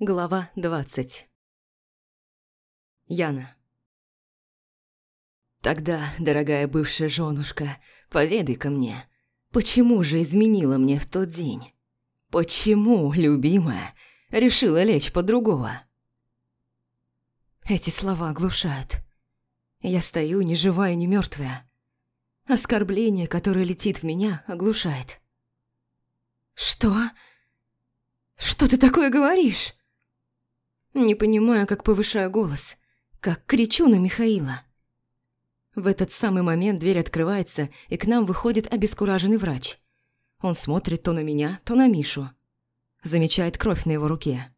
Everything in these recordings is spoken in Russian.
Глава двадцать. Яна. Тогда, дорогая бывшая женушка, поведай-ка мне, почему же изменила мне в тот день? Почему, любимая, решила лечь под другого? Эти слова оглушают. Я стою ни живая, ни мертвая. Оскорбление, которое летит в меня, оглушает. Что? Что ты такое говоришь? Не понимаю, как повышаю голос, как кричу на Михаила. В этот самый момент дверь открывается, и к нам выходит обескураженный врач. Он смотрит то на меня, то на Мишу. Замечает кровь на его руке.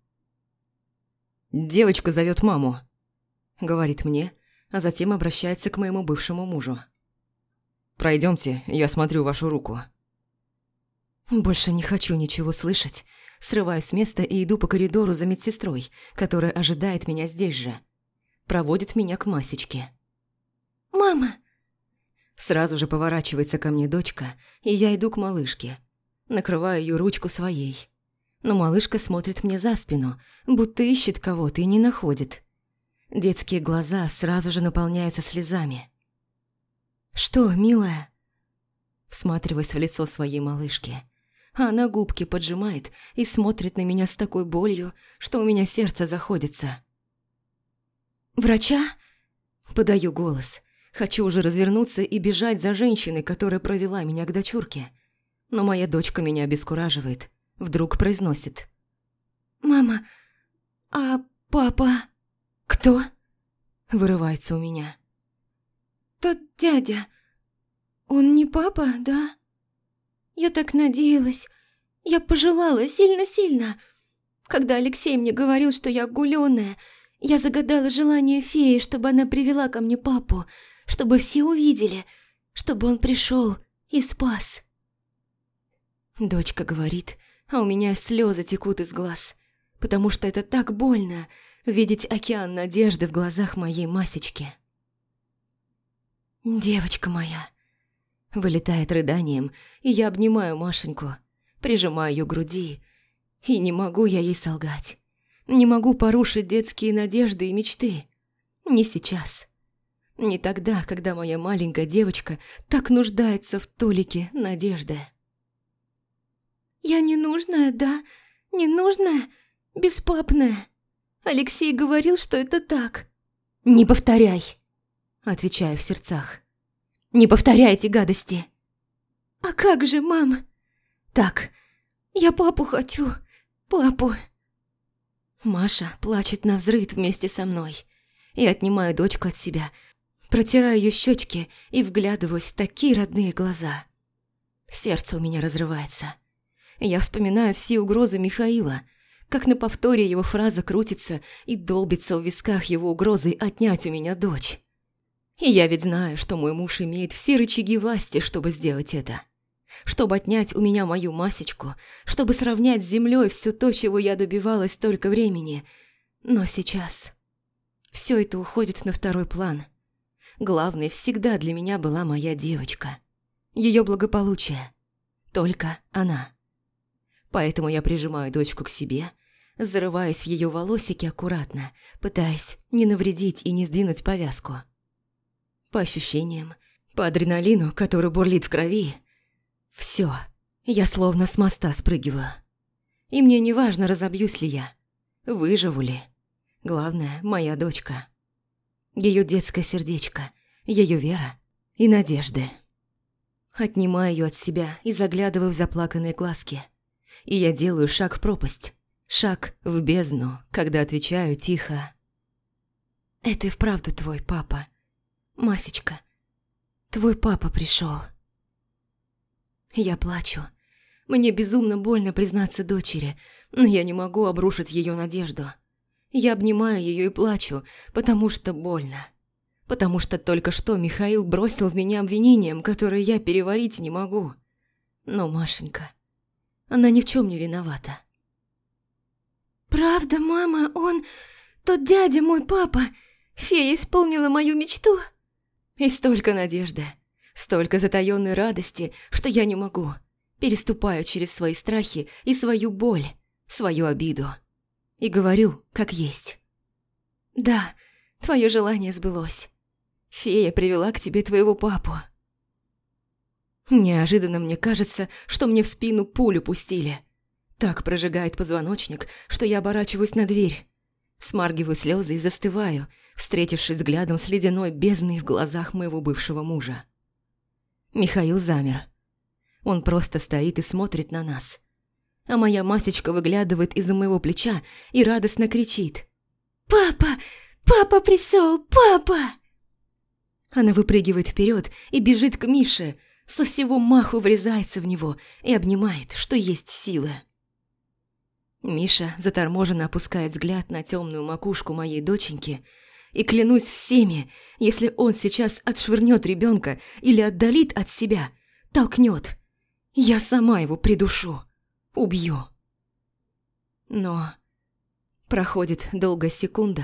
«Девочка зовет маму», — говорит мне, а затем обращается к моему бывшему мужу. «Пройдемте, я смотрю вашу руку». Больше не хочу ничего слышать, Срываюсь с места и иду по коридору за медсестрой, которая ожидает меня здесь же. Проводит меня к Масечке. «Мама!» Сразу же поворачивается ко мне дочка, и я иду к малышке. Накрываю ее ручку своей. Но малышка смотрит мне за спину, будто ищет кого-то и не находит. Детские глаза сразу же наполняются слезами. «Что, милая?» Всматриваясь в лицо своей малышки – а она губки поджимает и смотрит на меня с такой болью, что у меня сердце заходится. «Врача?» Подаю голос. Хочу уже развернуться и бежать за женщиной, которая провела меня к дочурке. Но моя дочка меня обескураживает. Вдруг произносит. «Мама, а папа...» «Кто?» Вырывается у меня. «Тот дядя. Он не папа, да?» Я так надеялась. Я пожелала сильно-сильно. Когда Алексей мне говорил, что я гулёная, я загадала желание феи, чтобы она привела ко мне папу, чтобы все увидели, чтобы он пришел и спас. Дочка говорит, а у меня слезы текут из глаз, потому что это так больно видеть океан надежды в глазах моей Масечки. «Девочка моя», Вылетает рыданием, и я обнимаю Машеньку, прижимаю ее к груди. И не могу я ей солгать. Не могу порушить детские надежды и мечты. Не сейчас. Не тогда, когда моя маленькая девочка так нуждается в толике надежды. «Я ненужная, да? Ненужная? Беспапная?» Алексей говорил, что это так. «Не повторяй!» Отвечаю в сердцах. Не повторяйте гадости. А как же, мама? Так, я папу хочу. Папу. Маша плачет на взрыв вместе со мной. И отнимаю дочку от себя, протираю ее щечки и вглядываюсь в такие родные глаза. Сердце у меня разрывается. Я вспоминаю все угрозы Михаила, как на повторе его фраза крутится и долбится в висках его угрозой отнять у меня дочь. И я ведь знаю, что мой муж имеет все рычаги власти, чтобы сделать это. Чтобы отнять у меня мою масечку, чтобы сравнять с землей все то, чего я добивалась столько времени. Но сейчас все это уходит на второй план. Главной всегда для меня была моя девочка. Ее благополучие. Только она. Поэтому я прижимаю дочку к себе, зарываясь в ее волосики аккуратно, пытаясь не навредить и не сдвинуть повязку. По ощущениям, по адреналину, который бурлит в крови. Все, я словно с моста спрыгиваю. И мне не важно, разобьюсь ли я, выживу ли. Главное, моя дочка. Ее детское сердечко, ее вера и надежды. Отнимаю ее от себя и заглядываю в заплаканные глазки. И я делаю шаг в пропасть, шаг в бездну, когда отвечаю тихо. «Это и вправду твой папа. Масечка, твой папа пришел. Я плачу. Мне безумно больно признаться дочери, но я не могу обрушить ее надежду. Я обнимаю ее и плачу, потому что больно. Потому что только что Михаил бросил в меня обвинением, которое я переварить не могу. Но Машенька, она ни в чем не виновата. «Правда, мама, он... Тот дядя мой папа. Фея исполнила мою мечту?» И столько надежды, столько затаённой радости, что я не могу. Переступаю через свои страхи и свою боль, свою обиду. и говорю, как есть. «Да, твое желание сбылось. Фея привела к тебе твоего папу». Неожиданно мне кажется, что мне в спину пулю пустили. Так прожигает позвоночник, что я оборачиваюсь на дверь. Смаргиваю слезы и застываю, встретившись взглядом с ледяной бездной в глазах моего бывшего мужа. Михаил замер. Он просто стоит и смотрит на нас. А моя масечка выглядывает из-за моего плеча и радостно кричит. «Папа! Папа присел! Папа!» Она выпрыгивает вперед и бежит к Мише, со всего маху врезается в него и обнимает, что есть силы. Миша заторможенно опускает взгляд на темную макушку моей доченьки и клянусь всеми, если он сейчас отшвырнет ребенка или отдалит от себя, толкнет, я сама его придушу, убью. Но проходит долгая секунда,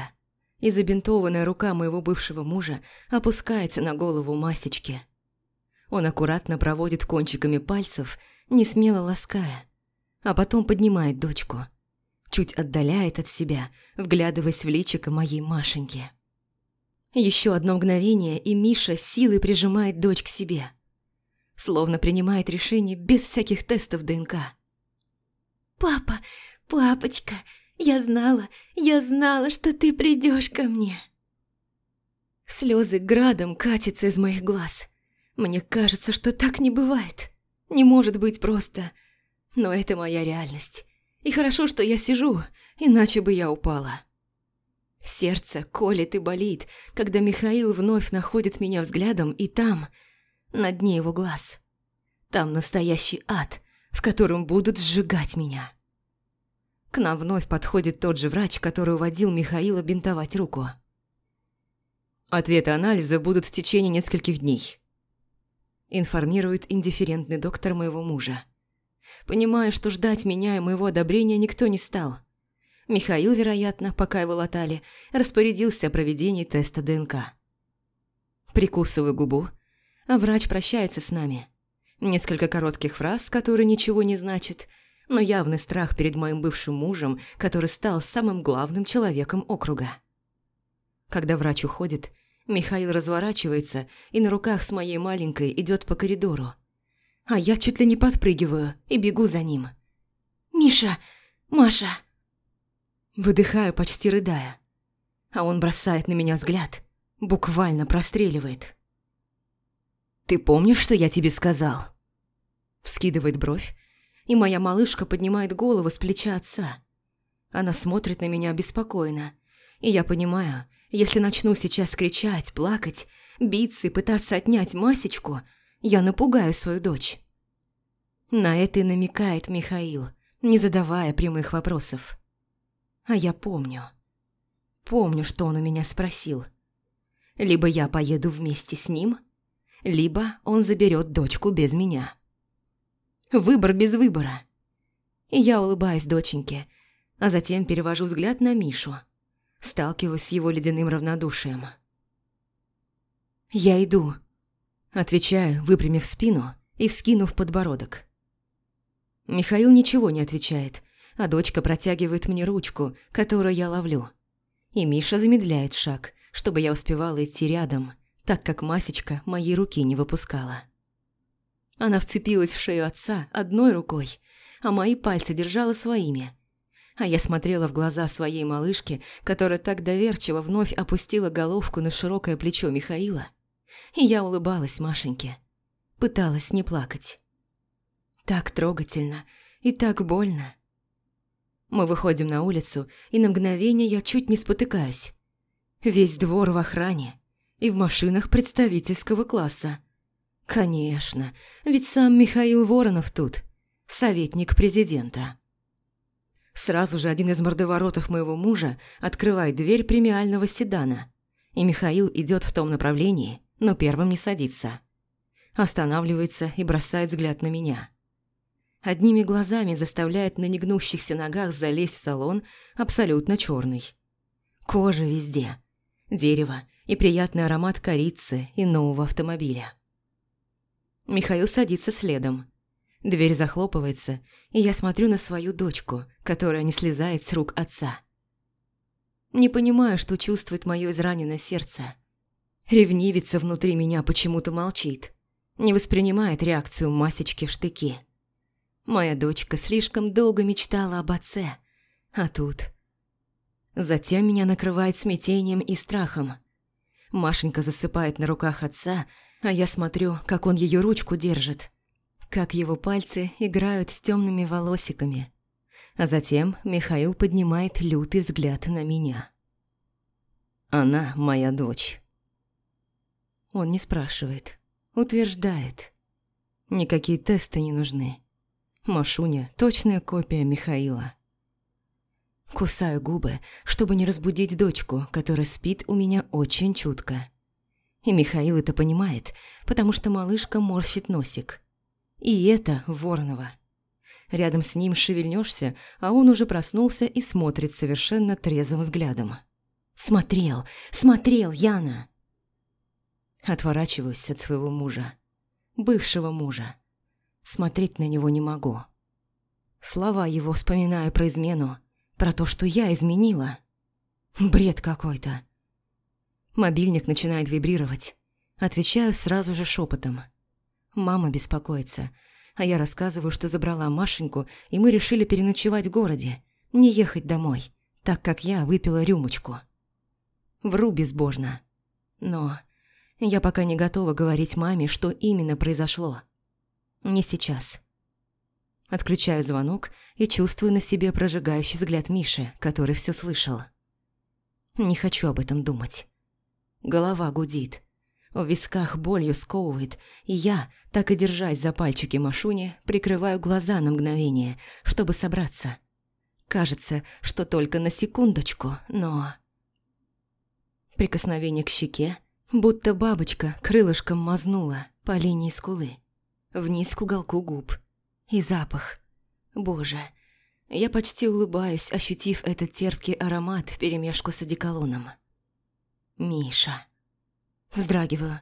и забинтованная рука моего бывшего мужа опускается на голову Масечки. Он аккуратно проводит кончиками пальцев, не смело лаская, а потом поднимает дочку, чуть отдаляет от себя, вглядываясь в личико моей Машеньки. Еще одно мгновение, и Миша силой прижимает дочь к себе. Словно принимает решение без всяких тестов ДНК. «Папа, папочка, я знала, я знала, что ты придешь ко мне!» Слезы градом катятся из моих глаз. Мне кажется, что так не бывает. Не может быть просто. Но это моя реальность. И хорошо, что я сижу, иначе бы я упала. Сердце колет и болит, когда Михаил вновь находит меня взглядом, и там, на дне его глаз, там настоящий ад, в котором будут сжигать меня. К нам вновь подходит тот же врач, который уводил Михаила бинтовать руку. Ответы анализа будут в течение нескольких дней информирует индифферентный доктор моего мужа. Понимаю, что ждать меня и моего одобрения никто не стал. Михаил, вероятно, пока его латали, распорядился о проведении теста ДНК. Прикусываю губу, а врач прощается с нами. Несколько коротких фраз, которые ничего не значат, но явный страх перед моим бывшим мужем, который стал самым главным человеком округа. Когда врач уходит, Михаил разворачивается и на руках с моей маленькой идет по коридору. А я чуть ли не подпрыгиваю и бегу за ним. «Миша! Маша!» Выдыхаю, почти рыдая. А он бросает на меня взгляд, буквально простреливает. «Ты помнишь, что я тебе сказал?» Вскидывает бровь, и моя малышка поднимает голову с плеча отца. Она смотрит на меня беспокойно, и я понимаю, если начну сейчас кричать, плакать, биться и пытаться отнять Масечку, я напугаю свою дочь. На это и намекает Михаил, не задавая прямых вопросов. А я помню. Помню, что он у меня спросил. Либо я поеду вместе с ним, либо он заберет дочку без меня. Выбор без выбора. И я улыбаюсь доченьке, а затем перевожу взгляд на Мишу – сталкиваюсь с его ледяным равнодушием. «Я иду», – отвечаю, выпрямив спину и вскинув подбородок. Михаил ничего не отвечает, а дочка протягивает мне ручку, которую я ловлю. И Миша замедляет шаг, чтобы я успевала идти рядом, так как Масечка моей руки не выпускала. Она вцепилась в шею отца одной рукой, а мои пальцы держала своими – а я смотрела в глаза своей малышки, которая так доверчиво вновь опустила головку на широкое плечо Михаила. И я улыбалась Машеньке. Пыталась не плакать. Так трогательно и так больно. Мы выходим на улицу, и на мгновение я чуть не спотыкаюсь. Весь двор в охране и в машинах представительского класса. Конечно, ведь сам Михаил Воронов тут, советник президента. Сразу же один из мордоворотов моего мужа открывает дверь премиального седана, и Михаил идет в том направлении, но первым не садится. Останавливается и бросает взгляд на меня. Одними глазами заставляет на негнущихся ногах залезть в салон абсолютно черный. Кожа везде, дерево и приятный аромат корицы и нового автомобиля. Михаил садится следом, Дверь захлопывается, и я смотрю на свою дочку, которая не слезает с рук отца. Не понимаю, что чувствует мое израненное сердце. Ревнивица внутри меня почему-то молчит. Не воспринимает реакцию масечки в штыки. Моя дочка слишком долго мечтала об отце. А тут... Затем меня накрывает смятением и страхом. Машенька засыпает на руках отца, а я смотрю, как он ее ручку держит. Как его пальцы играют с темными волосиками. А затем Михаил поднимает лютый взгляд на меня. «Она моя дочь». Он не спрашивает, утверждает. Никакие тесты не нужны. Машуня – точная копия Михаила. Кусаю губы, чтобы не разбудить дочку, которая спит у меня очень чутко. И Михаил это понимает, потому что малышка морщит носик. И это Воронова. Рядом с ним шевельнешься, а он уже проснулся и смотрит совершенно трезвым взглядом. «Смотрел! Смотрел, Яна!» Отворачиваюсь от своего мужа. Бывшего мужа. Смотреть на него не могу. Слова его вспоминаю про измену, про то, что я изменила. Бред какой-то. Мобильник начинает вибрировать. Отвечаю сразу же шепотом. Мама беспокоится, а я рассказываю, что забрала Машеньку, и мы решили переночевать в городе, не ехать домой, так как я выпила рюмочку. Вру безбожно. Но я пока не готова говорить маме, что именно произошло. Не сейчас. Отключаю звонок и чувствую на себе прожигающий взгляд Миши, который все слышал. Не хочу об этом думать. Голова гудит. В висках болью сковывает, и я, так и держась за пальчики Машуни, прикрываю глаза на мгновение, чтобы собраться. Кажется, что только на секундочку, но... Прикосновение к щеке, будто бабочка крылышком мазнула по линии скулы, вниз к уголку губ – и запах. Боже, я почти улыбаюсь, ощутив этот терпкий аромат вперемешку с одеколоном. Миша. Вздрагиваю.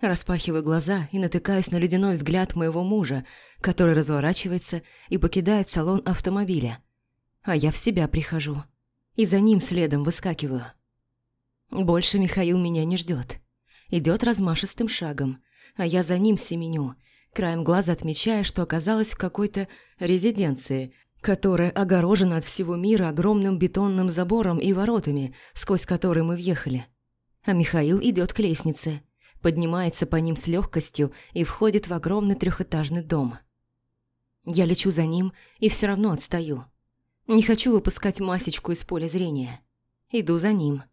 Распахиваю глаза и натыкаюсь на ледяной взгляд моего мужа, который разворачивается и покидает салон автомобиля. А я в себя прихожу. И за ним следом выскакиваю. Больше Михаил меня не ждет. Идет размашистым шагом, а я за ним семеню, краем глаза отмечая, что оказалась в какой-то резиденции, которая огорожена от всего мира огромным бетонным забором и воротами, сквозь которые мы въехали. А Михаил идет к лестнице, поднимается по ним с легкостью и входит в огромный трехэтажный дом. Я лечу за ним и все равно отстаю. Не хочу выпускать масечку из поля зрения. Иду за ним.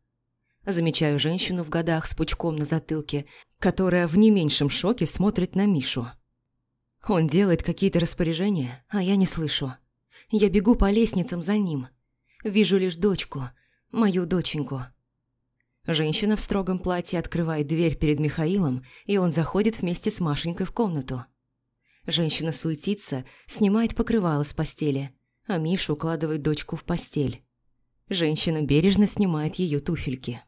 Замечаю женщину в годах с пучком на затылке, которая в не меньшем шоке смотрит на Мишу. Он делает какие-то распоряжения, а я не слышу. Я бегу по лестницам за ним. Вижу лишь дочку, мою доченьку. Женщина в строгом платье открывает дверь перед Михаилом, и он заходит вместе с Машенькой в комнату. Женщина суетится, снимает покрывало с постели, а Миша укладывает дочку в постель. Женщина бережно снимает ее туфельки.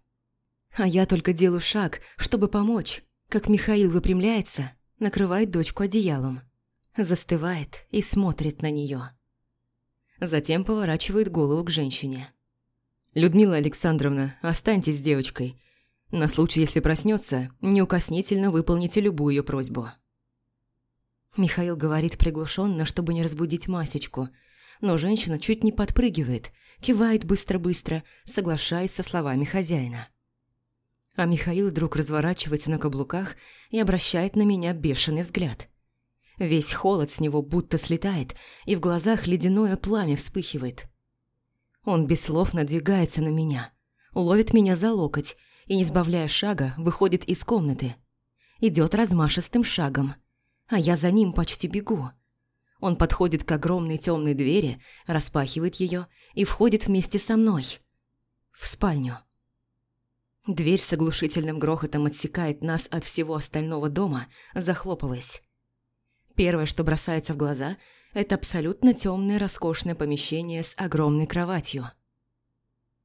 А я только делаю шаг, чтобы помочь, как Михаил выпрямляется – накрывает дочку одеялом, застывает и смотрит на нее. Затем поворачивает голову к женщине. «Людмила Александровна, останьтесь с девочкой. На случай, если проснется, неукоснительно выполните любую ее просьбу». Михаил говорит приглушенно, чтобы не разбудить Масечку, но женщина чуть не подпрыгивает, кивает быстро-быстро, соглашаясь со словами хозяина. А Михаил вдруг разворачивается на каблуках и обращает на меня бешеный взгляд. Весь холод с него будто слетает, и в глазах ледяное пламя вспыхивает. Он без слов надвигается на меня, ловит меня за локоть и, не сбавляя шага, выходит из комнаты. Идет размашистым шагом, а я за ним почти бегу. Он подходит к огромной темной двери, распахивает ее и входит вместе со мной. В спальню. Дверь с оглушительным грохотом отсекает нас от всего остального дома, захлопываясь. Первое, что бросается в глаза, это абсолютно темное роскошное помещение с огромной кроватью.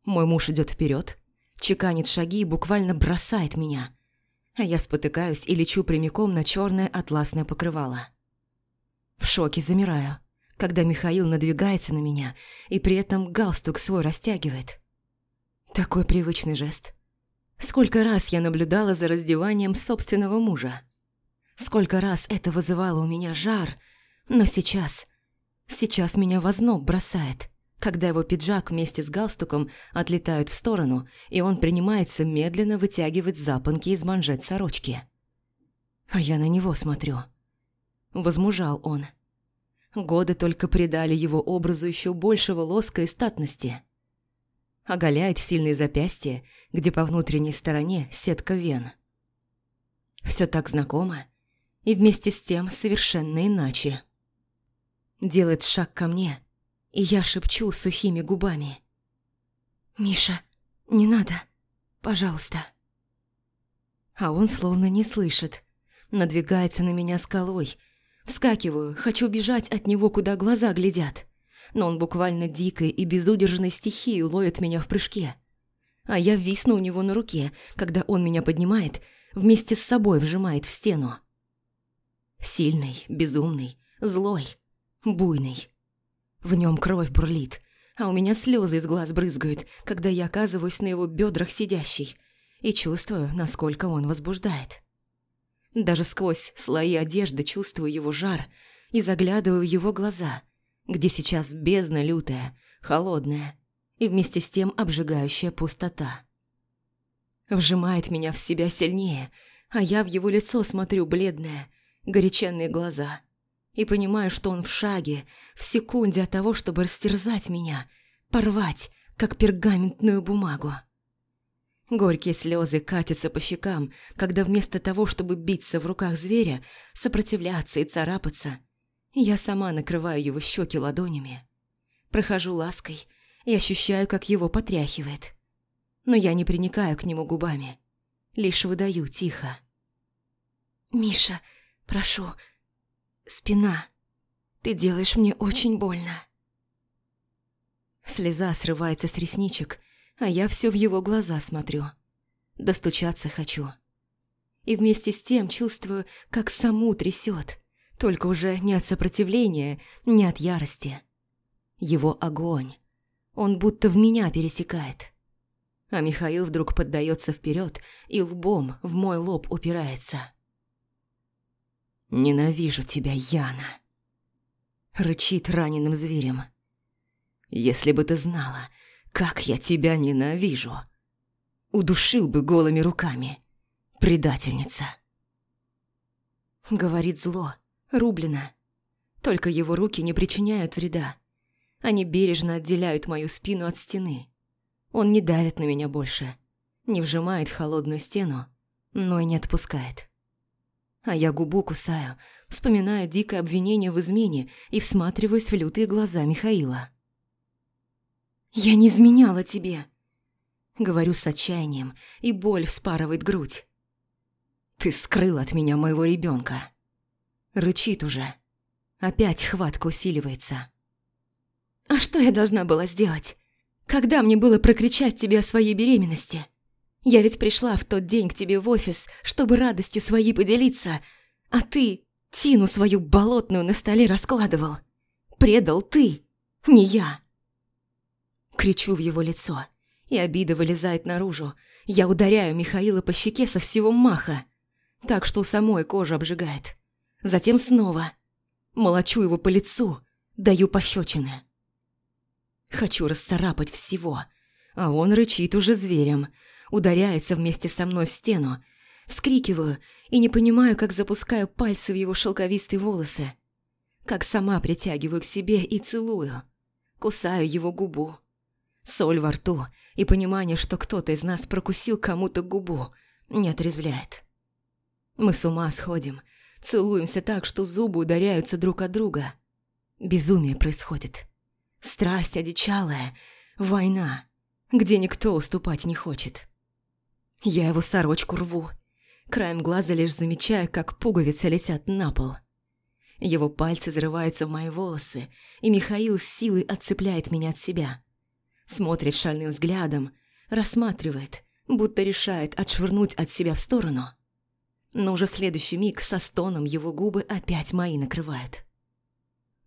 Мой муж идет вперед, чеканит шаги и буквально бросает меня, а я спотыкаюсь и лечу прямиком на черное атласное покрывало. В шоке замираю, когда Михаил надвигается на меня и при этом галстук свой растягивает. Такой привычный жест. Сколько раз я наблюдала за раздеванием собственного мужа. Сколько раз это вызывало у меня жар, но сейчас... Сейчас меня в озноб бросает, когда его пиджак вместе с галстуком отлетают в сторону, и он принимается медленно вытягивать запонки из манжет сорочки. А я на него смотрю. Возмужал он. Годы только придали его образу еще большего лоска и статности. Оголяет сильные запястья, где по внутренней стороне сетка вен. Все так знакомо и вместе с тем совершенно иначе. Делает шаг ко мне, и я шепчу сухими губами. «Миша, не надо, пожалуйста». А он словно не слышит, надвигается на меня скалой. Вскакиваю, хочу бежать от него, куда глаза глядят. Но он буквально дикой и безудержной стихией ловит меня в прыжке. А я висну у него на руке, когда он меня поднимает, вместе с собой вжимает в стену. Сильный, безумный, злой, буйный. В нем кровь бурлит, а у меня слезы из глаз брызгают, когда я оказываюсь на его бедрах сидящей и чувствую, насколько он возбуждает. Даже сквозь слои одежды чувствую его жар и заглядываю в его глаза, где сейчас бездна лютая, холодная и вместе с тем обжигающая пустота. Вжимает меня в себя сильнее, а я в его лицо смотрю бледное, горяченные глаза и понимаю, что он в шаге, в секунде от того, чтобы растерзать меня, порвать, как пергаментную бумагу. Горькие слезы катятся по щекам, когда вместо того, чтобы биться в руках зверя, сопротивляться и царапаться, я сама накрываю его щеки ладонями. Прохожу лаской и ощущаю, как его потряхивает. Но я не приникаю к нему губами, лишь выдаю тихо. «Миша, прошу, спина, ты делаешь мне очень больно». Слеза срывается с ресничек, а я все в его глаза смотрю. Достучаться хочу. И вместе с тем чувствую, как саму трясет, только уже не от сопротивления, не от ярости. Его огонь. Он будто в меня пересекает. А Михаил вдруг поддается вперед и лбом в мой лоб упирается. «Ненавижу тебя, Яна!» Рычит раненым зверем. «Если бы ты знала, как я тебя ненавижу! Удушил бы голыми руками, предательница!» Говорит зло, рублено. Только его руки не причиняют вреда. Они бережно отделяют мою спину от стены. Он не давит на меня больше, не вжимает холодную стену, но и не отпускает. А я губу кусаю, вспоминаю дикое обвинение в измене и всматриваюсь в лютые глаза Михаила. «Я не изменяла тебе!» Говорю с отчаянием, и боль вспарывает грудь. «Ты скрыл от меня моего ребенка. Рычит уже. Опять хватка усиливается. «А что я должна была сделать? Когда мне было прокричать тебе о своей беременности? Я ведь пришла в тот день к тебе в офис, чтобы радостью своей поделиться, а ты тину свою болотную на столе раскладывал. Предал ты, не я!» Кричу в его лицо, и обида вылезает наружу. Я ударяю Михаила по щеке со всего маха, так что у самой кожа обжигает. Затем снова. Молочу его по лицу, даю пощечины. Хочу расцарапать всего, а он рычит уже зверем, ударяется вместе со мной в стену. Вскрикиваю и не понимаю, как запускаю пальцы в его шелковистые волосы. Как сама притягиваю к себе и целую. Кусаю его губу. Соль во рту и понимание, что кто-то из нас прокусил кому-то губу, не отрезвляет. Мы с ума сходим, целуемся так, что зубы ударяются друг от друга. Безумие происходит. Страсть одичалая, война, где никто уступать не хочет. Я его сорочку рву. Краем глаза лишь замечаю, как пуговицы летят на пол. Его пальцы взрываются в мои волосы, и Михаил с силой отцепляет меня от себя смотрит шальным взглядом, рассматривает, будто решает отшвырнуть от себя в сторону. Но уже в следующий миг со стоном его губы опять мои накрывают.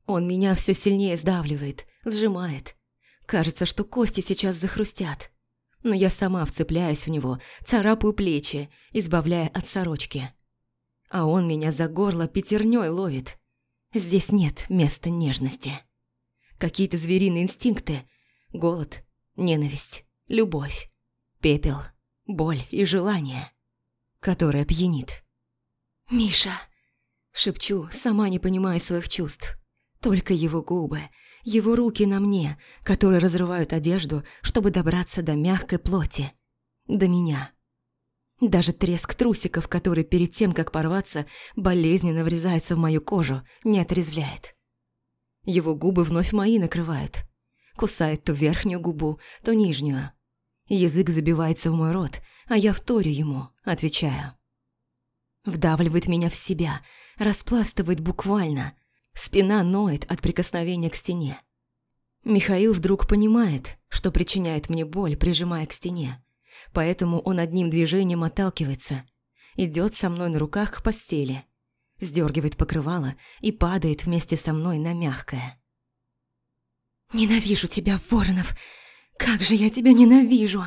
Он меня все сильнее сдавливает, сжимает. Кажется, что кости сейчас захрустят. Но я сама вцепляюсь в него, царапаю плечи, избавляя от сорочки. А он меня за горло пятерней ловит. Здесь нет места нежности. Какие-то звериные инстинкты. Голод, ненависть, любовь, пепел, боль и желание, которое пьянит. «Миша!» Шепчу, сама не понимая своих чувств. Только его губы, его руки на мне, которые разрывают одежду, чтобы добраться до мягкой плоти. До меня. Даже треск трусиков, который перед тем, как порваться, болезненно врезается в мою кожу, не отрезвляет. Его губы вновь мои накрывают. Кусает то верхнюю губу, то нижнюю. Язык забивается в мой рот, а я вторю ему, отвечаю. Вдавливает меня в себя, распластывает буквально. Спина ноет от прикосновения к стене. Михаил вдруг понимает, что причиняет мне боль, прижимая к стене. Поэтому он одним движением отталкивается, идет со мной на руках к постели, сдергивает покрывало и падает вместе со мной на мягкое. «Ненавижу тебя, Воронов! Как же я тебя ненавижу!»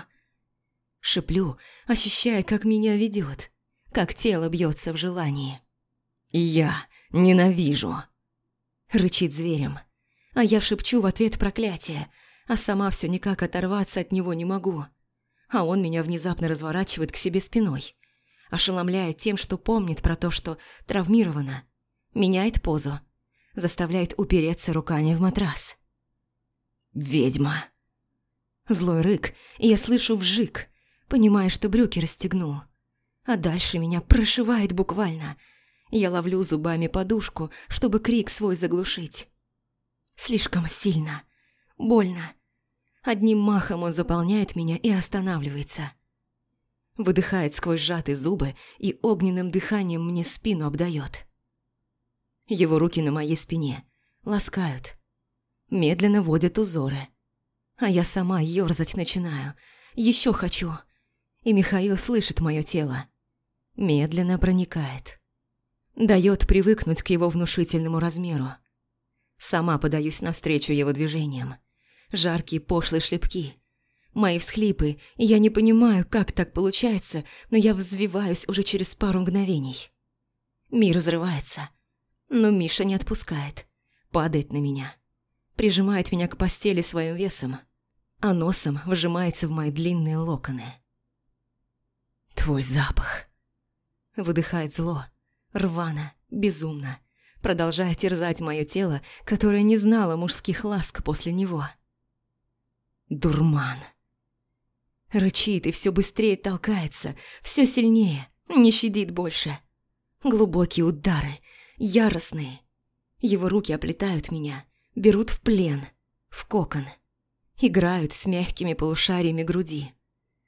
Шиплю, ощущая, как меня ведет, как тело бьется в желании. «Я ненавижу!» Рычит зверем. А я шепчу в ответ проклятие, а сама все никак оторваться от него не могу. А он меня внезапно разворачивает к себе спиной, ошеломляет тем, что помнит про то, что травмирована, меняет позу, заставляет упереться руками в матрас. «Ведьма!» Злой рык, и я слышу вжик, понимая, что брюки расстегнул. А дальше меня прошивает буквально – я ловлю зубами подушку, чтобы крик свой заглушить. Слишком сильно. Больно. Одним махом он заполняет меня и останавливается. Выдыхает сквозь сжатые зубы и огненным дыханием мне спину обдает. Его руки на моей спине ласкают. Медленно водят узоры. А я сама ёрзать начинаю. Еще хочу. И Михаил слышит мое тело. Медленно проникает. Дает привыкнуть к его внушительному размеру. Сама подаюсь навстречу его движениям. Жаркие пошлые шлепки. Мои всхлипы, и я не понимаю, как так получается, но я взвиваюсь уже через пару мгновений. Мир разрывается. Но Миша не отпускает. Падает на меня. Прижимает меня к постели своим весом, а носом выжимается в мои длинные локоны. «Твой запах!» Выдыхает зло рвано, безумно, продолжая терзать мое тело, которое не знало мужских ласк после него. Дурман. Рычит и все быстрее толкается, все сильнее, не щадит больше. Глубокие удары, яростные. Его руки оплетают меня, берут в плен, в кокон. Играют с мягкими полушариями груди.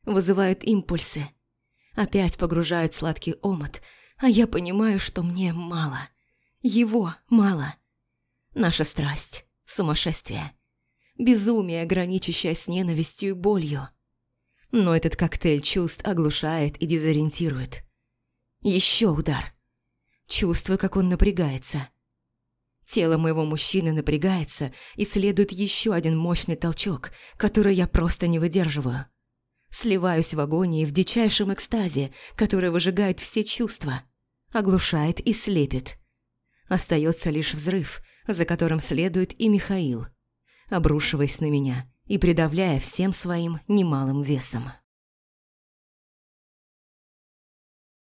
Вызывают импульсы. Опять погружают сладкий омот – а я понимаю, что мне мало. Его мало. Наша страсть, сумасшествие, безумие, граничащее с ненавистью и болью. Но этот коктейль чувств оглушает и дезориентирует. Еще удар. Чувствую, как он напрягается. Тело моего мужчины напрягается, и следует еще один мощный толчок, который я просто не выдерживаю. Сливаюсь в агонии в дичайшем экстазе, который выжигает все чувства, оглушает и слепит. Остается лишь взрыв, за которым следует и Михаил, обрушиваясь на меня и придавляя всем своим немалым весом.